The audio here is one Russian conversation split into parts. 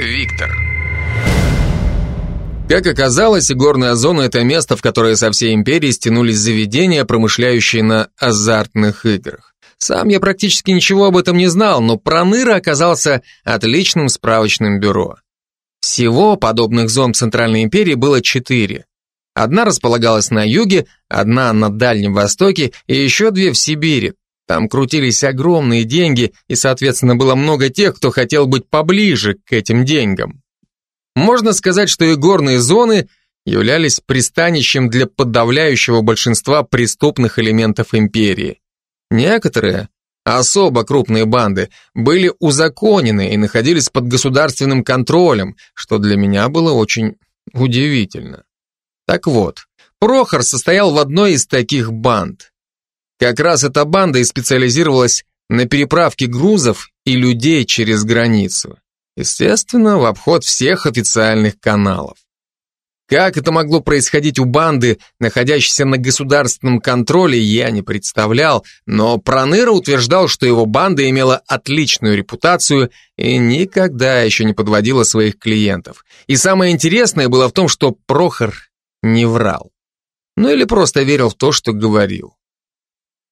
Виктор. Как оказалось, горная зона – это место, в которое со всей империи стянулись заведения, промышляющие на азартных играх. Сам я практически ничего об этом не знал, но Проныра оказался отличным справочным бюро. Всего подобных зон Центральной империи было четыре. Одна располагалась на юге, одна на Дальнем Востоке и еще две в Сибири, там крутились огромные деньги, и, соответственно, было много тех, кто хотел быть поближе к этим деньгам. Можно сказать, что и горные зоны являлись пристанищем для подавляющего большинства преступных элементов империи. Некоторые, особо крупные банды, были узаконены и находились под государственным контролем, что для меня было очень удивительно. Так вот, Прохор состоял в одной из таких банд. Как раз эта банда и специализировалась на переправке грузов и людей через границу. Естественно, в обход всех официальных каналов. Как это могло происходить у банды, находящейся на государственном контроле, я не представлял, но Проныра утверждал, что его банда имела отличную репутацию и никогда еще не подводила своих клиентов. И самое интересное было в том, что Прохор не врал. Ну или просто верил в то, что говорил.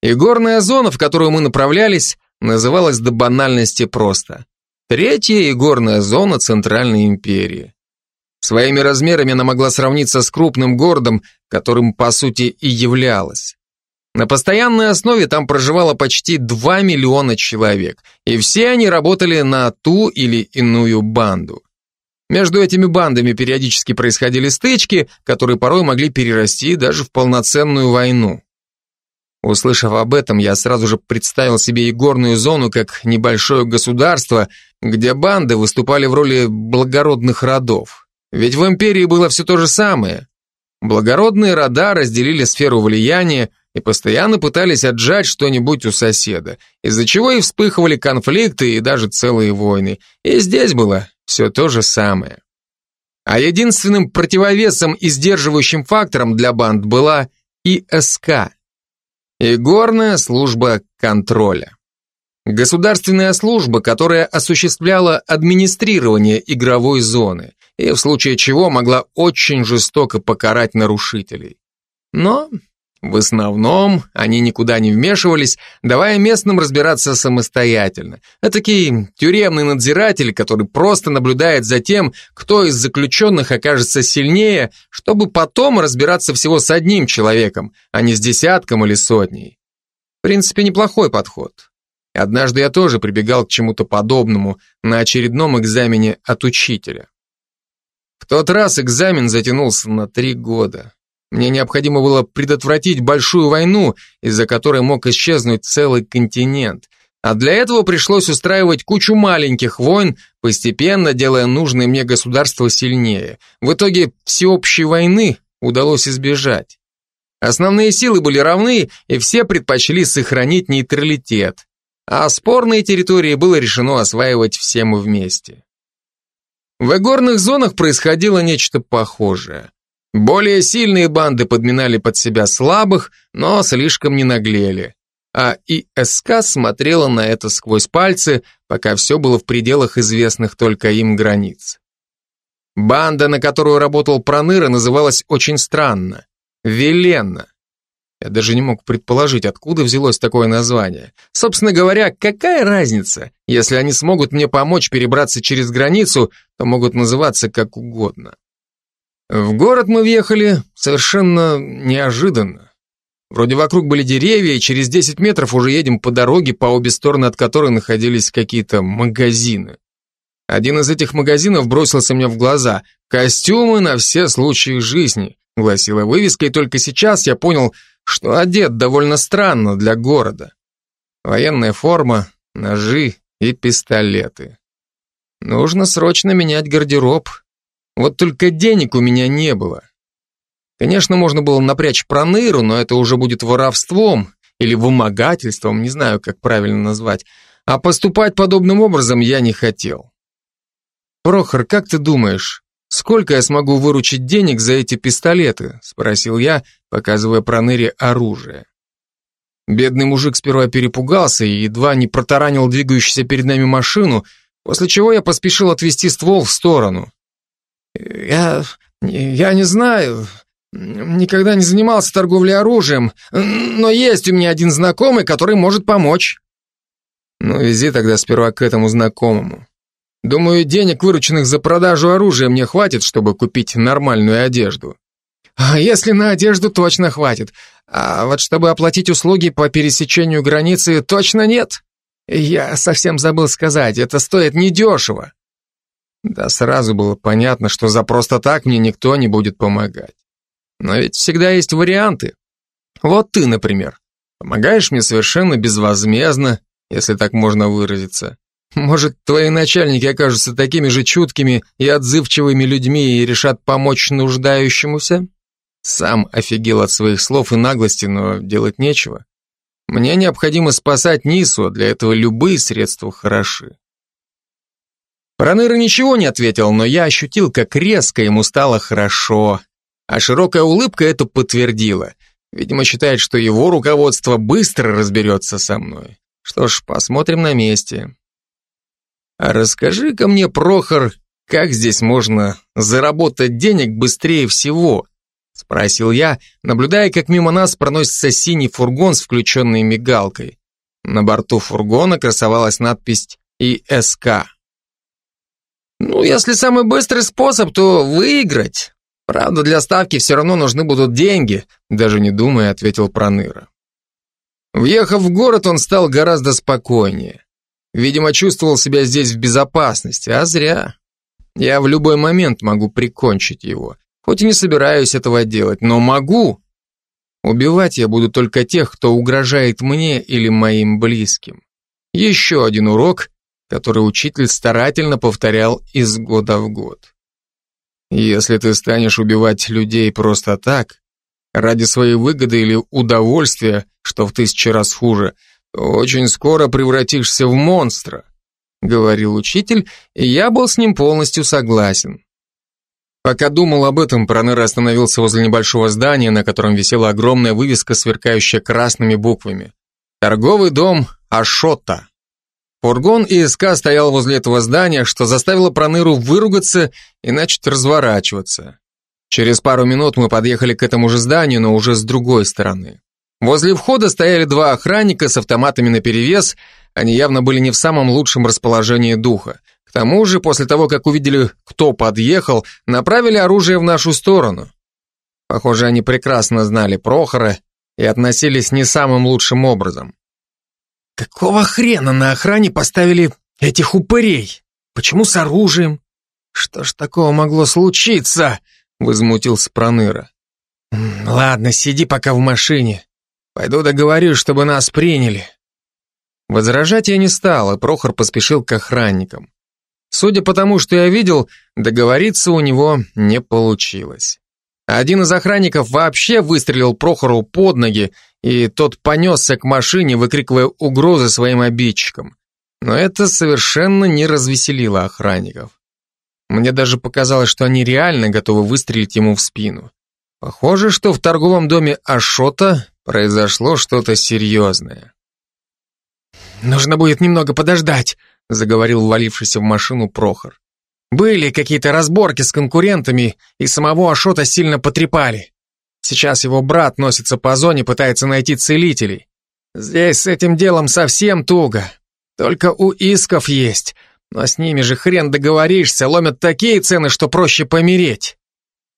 И горная зона, в которую мы направлялись, называлась до банальности просто. Третья игорная зона Центральной империи. Своими размерами она могла сравниться с крупным городом, которым по сути и являлась. На постоянной основе там проживало почти 2 миллиона человек, и все они работали на ту или иную банду. Между этими бандами периодически происходили стычки, которые порой могли перерасти даже в полноценную войну. Услышав об этом, я сразу же представил себе игорную зону как небольшое государство, где банды выступали в роли благородных родов. Ведь в империи было все то же самое. Благородные рода разделили сферу влияния и постоянно пытались отжать что-нибудь у соседа, из-за чего и вспыхивали конфликты и даже целые войны. И здесь было все то же самое. А единственным противовесом и сдерживающим фактором для банд была ИСК и горная служба контроля. Государственная служба, которая осуществляла администрирование игровой зоны и в случае чего могла очень жестоко покарать нарушителей. Но в основном они никуда не вмешивались, давая местным разбираться самостоятельно. Этакий тюремный надзиратель, который просто наблюдает за тем, кто из заключенных окажется сильнее, чтобы потом разбираться всего с одним человеком, а не с десятком или сотней. В принципе, неплохой подход. Однажды я тоже прибегал к чему-то подобному на очередном экзамене от учителя. В тот раз экзамен затянулся на три года. Мне необходимо было предотвратить большую войну, из-за которой мог исчезнуть целый континент. А для этого пришлось устраивать кучу маленьких войн, постепенно делая нужное мне государство сильнее. В итоге всеобщей войны удалось избежать. Основные силы были равны, и все предпочли сохранить нейтралитет. А спорные территории было решено осваивать всем вместе. В игорных зонах происходило нечто похожее. Более сильные банды подминали под себя слабых, но слишком не наглели. А ИСК смотрела на это сквозь пальцы, пока все было в пределах известных только им границ. Банда, на которую работал Проныра, называлась очень странно – Веленна. Я даже не мог предположить, откуда взялось такое название. Собственно говоря, какая разница? Если они смогут мне помочь перебраться через границу, то могут называться как угодно. В город мы въехали совершенно неожиданно. Вроде вокруг были деревья, и через 10 метров уже едем по дороге, по обе стороны от которой находились какие-то магазины. Один из этих магазинов бросился мне в глаза. «Костюмы на все случаи жизни», — гласила вывеска, и только сейчас я понял, что одет довольно странно для города. Военная форма, ножи и пистолеты. Нужно срочно менять гардероб, вот только денег у меня не было. Конечно, можно было напрячь проныру, но это уже будет воровством или вымогательством, не знаю, как правильно назвать. А поступать подобным образом я не хотел. «Прохор, как ты думаешь, сколько я смогу выручить денег за эти пистолеты?» спросил я, показывая проныре оружие. Бедный мужик сперва перепугался и едва не протаранил двигающуюся перед нами машину, после чего я поспешил отвести ствол в сторону. «Я... я не знаю, никогда не занимался торговлей оружием, но есть у меня один знакомый, который может помочь». «Ну, вези тогда сперва к этому знакомому. Думаю, денег, вырученных за продажу оружия, мне хватит, чтобы купить нормальную одежду». «А если на одежду точно хватит, а вот чтобы оплатить услуги по пересечению границы, точно нет. Я совсем забыл сказать, это стоит недешево». Да сразу было понятно, что за просто так мне никто не будет помогать. Но ведь всегда есть варианты. Вот ты, например, помогаешь мне совершенно безвозмездно, если так можно выразиться. Может, твои начальники окажутся такими же чуткими и отзывчивыми людьми и решат помочь нуждающемуся? Сам офигел от своих слов и наглости, но делать нечего. Мне необходимо спасать Нису, а для этого любые средства хороши. Проныра ничего не ответил, но я ощутил, как резко ему стало хорошо. А широкая улыбка это подтвердила. Видимо, считает, что его руководство быстро разберется со мной. Что ж, посмотрим на месте. А расскажи-ка мне, Прохор, как здесь можно заработать денег быстрее всего? Спросил я, наблюдая, как мимо нас проносится синий фургон с включенной мигалкой. На борту фургона красовалась надпись «ИСК». «Ну, если самый быстрый способ, то выиграть. Правда, для ставки все равно нужны будут деньги», даже не думая, ответил Проныра. Въехав в город, он стал гораздо спокойнее. Видимо, чувствовал себя здесь в безопасности, а зря. Я в любой момент могу прикончить его. Хоть и не собираюсь этого делать, но могу. Убивать я буду только тех, кто угрожает мне или моим близким. Еще один урок, который учитель старательно повторял из года в год. Если ты станешь убивать людей просто так, ради своей выгоды или удовольствия, что в тысячи раз хуже, то очень скоро превратишься в монстра, говорил учитель, и я был с ним полностью согласен. Пока думал об этом, Пронер остановился возле небольшого здания, на котором висела огромная вывеска, сверкающая красными буквами. Торговый дом Ашота. Фургон ИСК стоял возле этого здания, что заставило Проныру выругаться и начать разворачиваться. Через пару минут мы подъехали к этому же зданию, но уже с другой стороны. Возле входа стояли два охранника с автоматами наперевес, они явно были не в самом лучшем расположении духа тому же, после того, как увидели, кто подъехал, направили оружие в нашу сторону. Похоже, они прекрасно знали Прохора и относились не самым лучшим образом. Какого хрена на охране поставили этих упырей? Почему с оружием? Что ж такого могло случиться? Возмутился Проныра. Ладно, сиди пока в машине. Пойду договорюсь, чтобы нас приняли. Возражать я не стал, и Прохор поспешил к охранникам. Судя по тому, что я видел, договориться у него не получилось. Один из охранников вообще выстрелил Прохору под ноги, и тот понесся к машине, выкрикивая угрозы своим обидчикам. Но это совершенно не развеселило охранников. Мне даже показалось, что они реально готовы выстрелить ему в спину. Похоже, что в торговом доме Ашота произошло что-то серьезное. «Нужно будет немного подождать», заговорил валившийся в машину Прохор. Были какие-то разборки с конкурентами, и самого Ашота сильно потрепали. Сейчас его брат носится по зоне, пытается найти целителей. Здесь с этим делом совсем туго. Только у исков есть, но с ними же хрен договоришься, ломят такие цены, что проще помереть.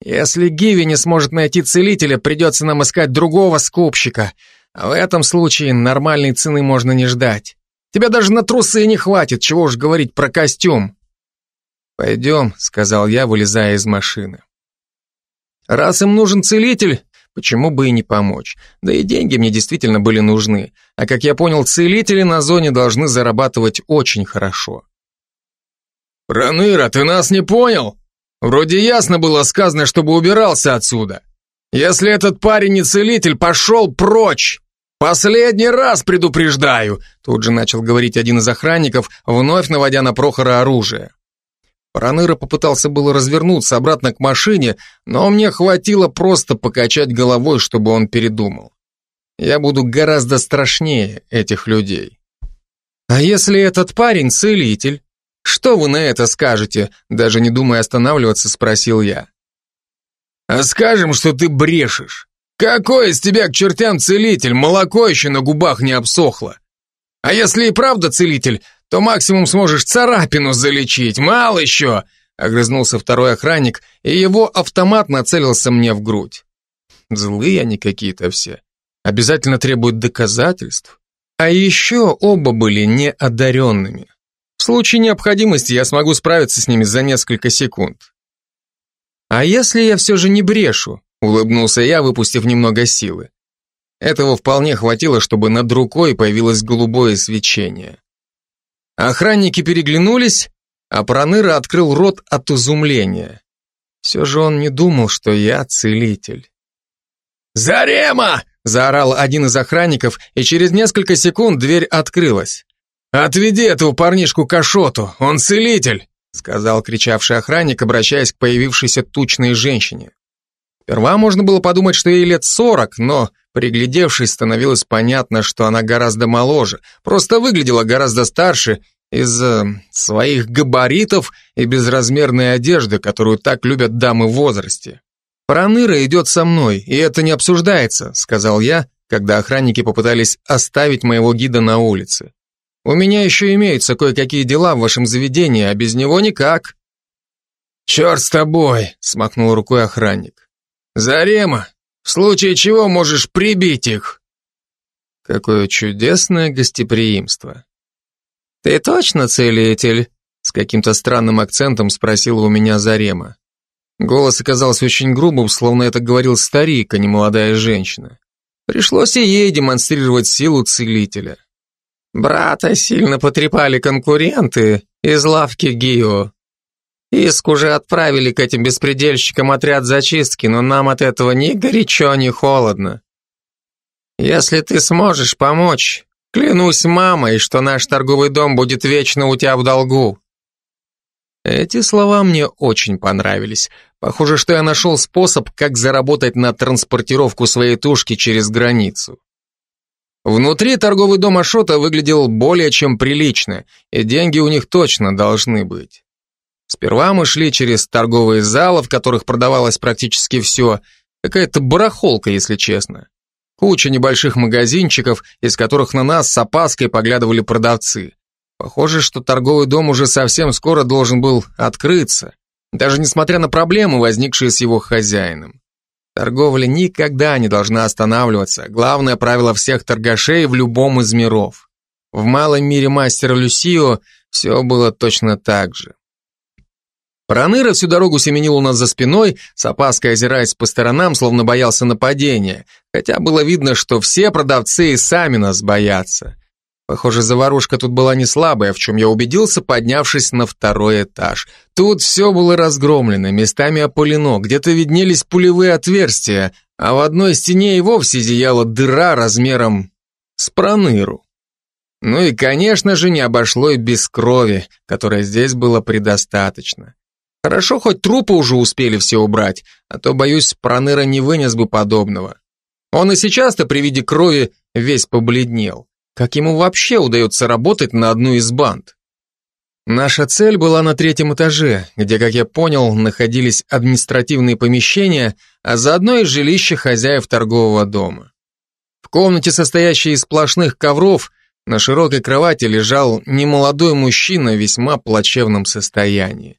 Если Гиви не сможет найти целителя, придется нам искать другого скупщика. А в этом случае нормальной цены можно не ждать. Тебя даже на трусы не хватит, чего уж говорить про костюм. Пойдем, сказал я, вылезая из машины. Раз им нужен целитель, почему бы и не помочь? Да и деньги мне действительно были нужны. А как я понял, целители на зоне должны зарабатывать очень хорошо. Проныра, ты нас не понял? Вроде ясно было сказано, чтобы убирался отсюда. Если этот парень не целитель, пошел прочь. «Последний раз предупреждаю!» Тут же начал говорить один из охранников, вновь наводя на Прохора оружие. Проныра попытался было развернуться обратно к машине, но мне хватило просто покачать головой, чтобы он передумал. Я буду гораздо страшнее этих людей. А если этот парень целитель? Что вы на это скажете? Даже не думая останавливаться, спросил я. А скажем, что ты брешешь. Какой из тебя к чертям целитель, молоко еще на губах не обсохло. А если и правда целитель, то максимум сможешь царапину залечить, мало еще, огрызнулся второй охранник, и его автомат нацелился мне в грудь. Злые они какие-то все. Обязательно требуют доказательств. А еще оба были неодаренными. В случае необходимости я смогу справиться с ними за несколько секунд. А если я все же не брешу? Улыбнулся я, выпустив немного силы. Этого вполне хватило, чтобы над рукой появилось голубое свечение. Охранники переглянулись, а Проныра открыл рот от изумления. Все же он не думал, что я целитель. «Зарема!» – заорал один из охранников, и через несколько секунд дверь открылась. «Отведи этого парнишку к Ашоту, он целитель!» – сказал кричавший охранник, обращаясь к появившейся тучной женщине. Сперва можно было подумать, что ей лет сорок, но, приглядевшись, становилось понятно, что она гораздо моложе, просто выглядела гораздо старше из-за своих габаритов и безразмерной одежды, которую так любят дамы в возрасте. «Проныра идет со мной, и это не обсуждается», сказал я, когда охранники попытались оставить моего гида на улице. «У меня еще имеются кое-какие дела в вашем заведении, а без него никак». «Черт с тобой!» — смахнул рукой охранник. «Зарема, в случае чего можешь прибить их». Какое чудесное гостеприимство. «Ты точно целитель?» С каким-то странным акцентом спросила у меня Зарема. Голос оказался очень грубым, словно это говорил старик, а не молодая женщина. Пришлось и ей демонстрировать силу целителя. Брата сильно потрепали конкуренты из лавки Гио. Иск уже отправили к этим беспредельщикам отряд зачистки, но нам от этого ни горячо, ни холодно. Если ты сможешь помочь, клянусь мамой, что наш торговый дом будет вечно у тебя в долгу. Эти слова мне очень понравились. Похоже, что я нашел способ, как заработать на транспортировку своей тушки через границу. Внутри торговый дом Ашота выглядел более чем прилично, и деньги у них точно должны быть. Сперва мы шли через торговые залы, в которых продавалось практически все, какая-то барахолка, если честно. Куча небольших магазинчиков, из которых на нас с опаской поглядывали продавцы. Похоже, что торговый дом уже совсем скоро должен был открыться, даже несмотря на проблемы, возникшие с его хозяином. Торговля никогда не должна останавливаться, главное правило всех торгашей в любом из миров. В малом мире мастера Люсио все было точно так же. Проныра всю дорогу семенил у нас за спиной, с опаской озираясь по сторонам, словно боялся нападения, хотя было видно, что все продавцы и сами нас боятся. Похоже, заварушка тут была не слабая, в чем я убедился, поднявшись на второй этаж. Тут все было разгромлено, местами опылено, где-то виднелись пулевые отверстия, а в одной стене и вовсе зияла дыра размером с проныру. Ну и, конечно же, не обошло и без крови, которой здесь было предостаточно. Хорошо, хоть трупы уже успели все убрать, а то, боюсь, проныра не вынес бы подобного. Он и сейчас-то при виде крови весь побледнел. Как ему вообще удается работать на одну из банд? Наша цель была на третьем этаже, где, как я понял, находились административные помещения, а заодно и жилище хозяев торгового дома. В комнате, состоящей из сплошных ковров, на широкой кровати лежал немолодой мужчина в весьма плачевном состоянии.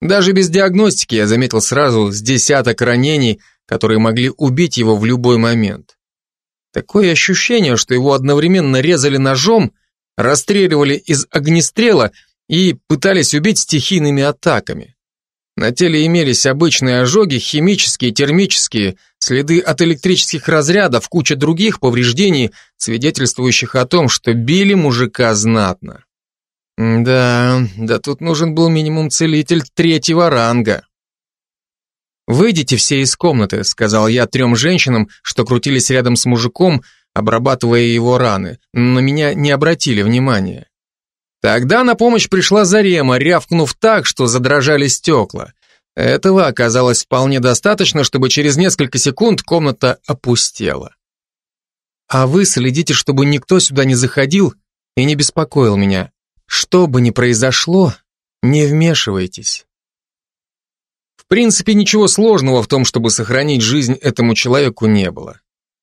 Даже без диагностики я заметил сразу с десяток ранений, которые могли убить его в любой момент. Такое ощущение, что его одновременно резали ножом, расстреливали из огнестрела и пытались убить стихийными атаками. На теле имелись обычные ожоги, химические, термические, следы от электрических разрядов, куча других повреждений, свидетельствующих о том, что били мужика знатно. Да, да тут нужен был минимум целитель третьего ранга. «Выйдите все из комнаты», — сказал я трем женщинам, что крутились рядом с мужиком, обрабатывая его раны, на меня не обратили внимания. Тогда на помощь пришла Зарема, рявкнув так, что задрожали стекла. Этого оказалось вполне достаточно, чтобы через несколько секунд комната опустела. «А вы следите, чтобы никто сюда не заходил и не беспокоил меня. Что бы ни произошло, не вмешивайтесь. В принципе, ничего сложного в том, чтобы сохранить жизнь этому человеку не было.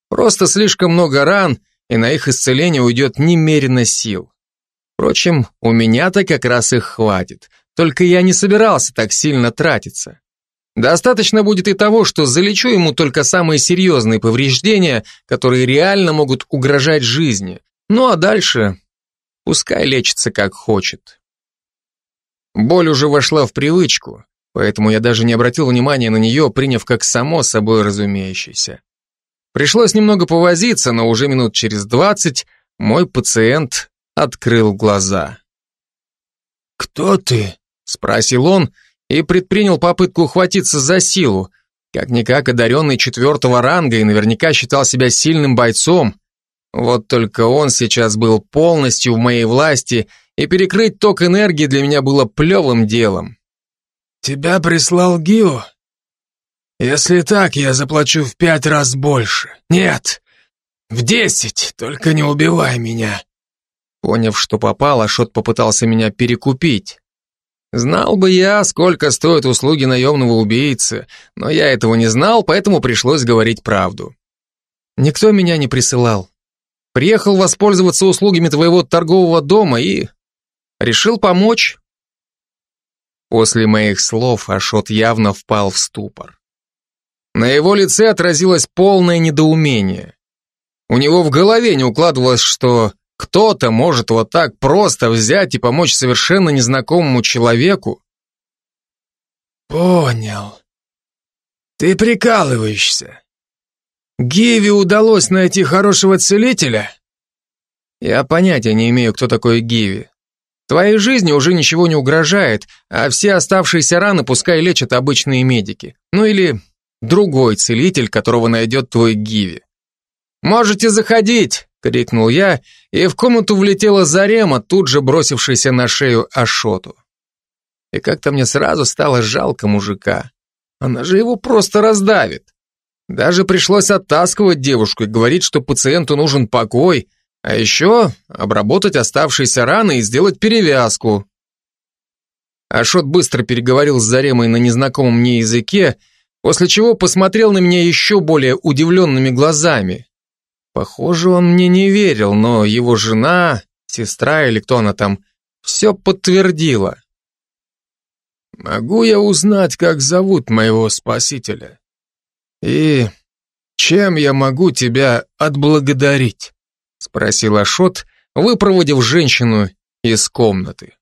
Просто слишком много ран, и на их исцеление уйдет немерено сил. Впрочем, у меня-то как раз их хватит, только я не собирался так сильно тратиться. Достаточно будет и того, что залечу ему только самые серьезные повреждения, которые реально могут угрожать жизни. Ну а дальше пускай лечится как хочет. Боль уже вошла в привычку, поэтому я даже не обратил внимания на нее, приняв как само собой разумеющееся. Пришлось немного повозиться, но уже минут через двадцать мой пациент открыл глаза. «Кто ты?» — спросил он и предпринял попытку ухватиться за силу. Как-никак одаренный четвертого ранга и наверняка считал себя сильным бойцом. Вот только он сейчас был полностью в моей власти, и перекрыть ток энергии для меня было плевым делом. «Тебя прислал Гио? Если так, я заплачу в пять раз больше. Нет, в десять, только не убивай меня». Поняв, что попал, Ашот попытался меня перекупить. Знал бы я, сколько стоят услуги наемного убийцы, но я этого не знал, поэтому пришлось говорить правду. Никто меня не присылал. Приехал воспользоваться услугами твоего торгового дома и... решил помочь. После моих слов Ашот явно впал в ступор. На его лице отразилось полное недоумение. У него в голове не укладывалось, что кто-то может вот так просто взять и помочь совершенно незнакомому человеку? Понял. Ты прикалываешься. Гиви удалось найти хорошего целителя? Я понятия не имею, кто такой Гиви. Твоей жизни уже ничего не угрожает, а все оставшиеся раны пускай лечат обычные медики. Ну или другой целитель, которого найдет твой Гиви. Можете заходить, — крикнул я, и в комнату влетела Зарема, тут же бросившаяся на шею Ашоту. И как-то мне сразу стало жалко мужика. Она же его просто раздавит. Даже пришлось оттаскивать девушку и говорить, что пациенту нужен покой, а еще обработать оставшиеся раны и сделать перевязку. Ашот быстро переговорил с Заремой на незнакомом мне языке, после чего посмотрел на меня еще более удивленными глазами. Похоже, он мне не верил, но его жена, сестра или кто она там, все подтвердила. «Могу я узнать, как зовут моего спасителя? И чем я могу тебя отблагодарить?» спросил Ашот, выпроводив женщину из комнаты.